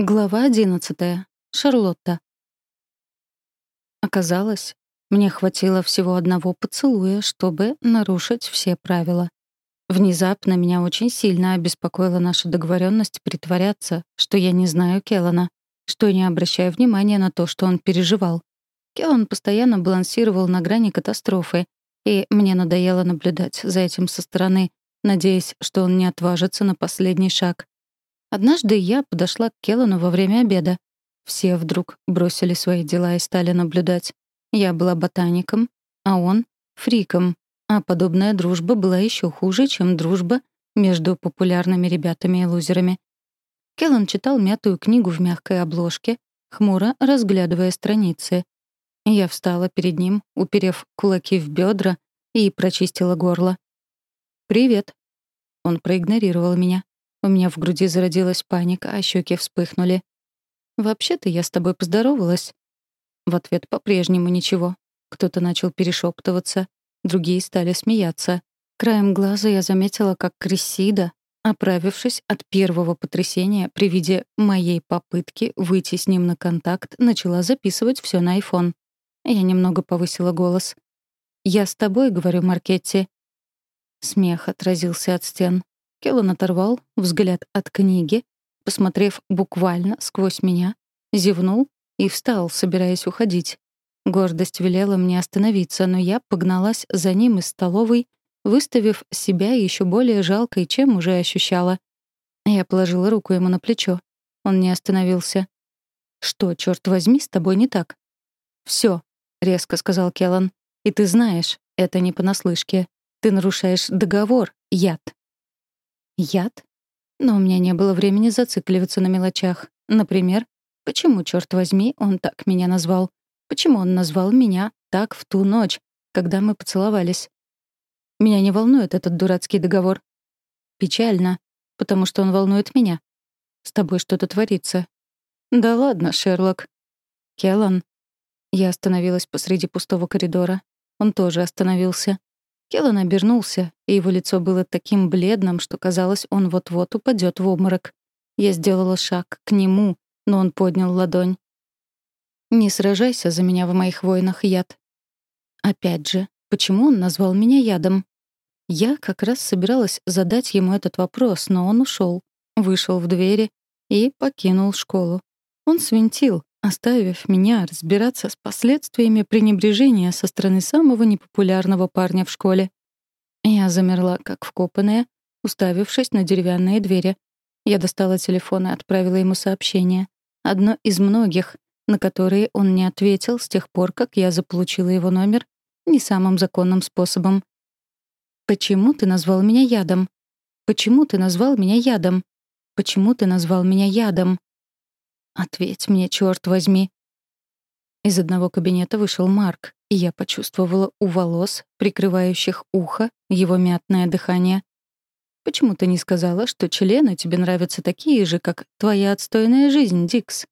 Глава одиннадцатая. Шарлотта. Оказалось, мне хватило всего одного поцелуя, чтобы нарушить все правила. Внезапно меня очень сильно обеспокоила наша договоренность притворяться, что я не знаю Келлана, что не обращаю внимания на то, что он переживал. Келлан постоянно балансировал на грани катастрофы, и мне надоело наблюдать за этим со стороны, надеясь, что он не отважится на последний шаг. Однажды я подошла к Келлану во время обеда. Все вдруг бросили свои дела и стали наблюдать. Я была ботаником, а он — фриком. А подобная дружба была еще хуже, чем дружба между популярными ребятами и лузерами. Келлан читал мятую книгу в мягкой обложке, хмуро разглядывая страницы. Я встала перед ним, уперев кулаки в бедра, и прочистила горло. «Привет». Он проигнорировал меня. У меня в груди зародилась паника, а щеки вспыхнули. «Вообще-то я с тобой поздоровалась». В ответ по-прежнему ничего. Кто-то начал перешептываться, другие стали смеяться. Краем глаза я заметила, как Крессида, оправившись от первого потрясения при виде моей попытки выйти с ним на контакт, начала записывать все на iPhone. Я немного повысила голос. «Я с тобой», — говорю Маркетти. Смех отразился от стен. Келлан оторвал взгляд от книги, посмотрев буквально сквозь меня, зевнул и встал, собираясь уходить. Гордость велела мне остановиться, но я погналась за ним из столовой, выставив себя еще более жалкой, чем уже ощущала. Я положила руку ему на плечо. Он не остановился. «Что, черт возьми, с тобой не так?» Все, резко сказал Келлан. «И ты знаешь, это не понаслышке. Ты нарушаешь договор, яд». Яд? Но у меня не было времени зацикливаться на мелочах. Например, почему, черт возьми, он так меня назвал? Почему он назвал меня так в ту ночь, когда мы поцеловались? Меня не волнует этот дурацкий договор. Печально, потому что он волнует меня. С тобой что-то творится. Да ладно, Шерлок. Келлан. Я остановилась посреди пустого коридора. Он тоже остановился. Келлан обернулся, и его лицо было таким бледным, что казалось, он вот-вот упадет в обморок. Я сделала шаг к нему, но он поднял ладонь. «Не сражайся за меня в моих войнах, яд». Опять же, почему он назвал меня ядом? Я как раз собиралась задать ему этот вопрос, но он ушел, вышел в двери и покинул школу. Он свинтил, оставив меня разбираться с последствиями пренебрежения со стороны самого непопулярного парня в школе. Я замерла, как вкопанная, уставившись на деревянные двери. Я достала телефон и отправила ему сообщение. Одно из многих, на которые он не ответил с тех пор, как я заполучила его номер не самым законным способом. «Почему ты назвал меня ядом? Почему ты назвал меня ядом? Почему ты назвал меня ядом?» Ответь мне, черт возьми. Из одного кабинета вышел Марк, и я почувствовала у волос, прикрывающих ухо, его мятное дыхание. «Почему ты не сказала, что члены тебе нравятся такие же, как твоя отстойная жизнь, Дикс?»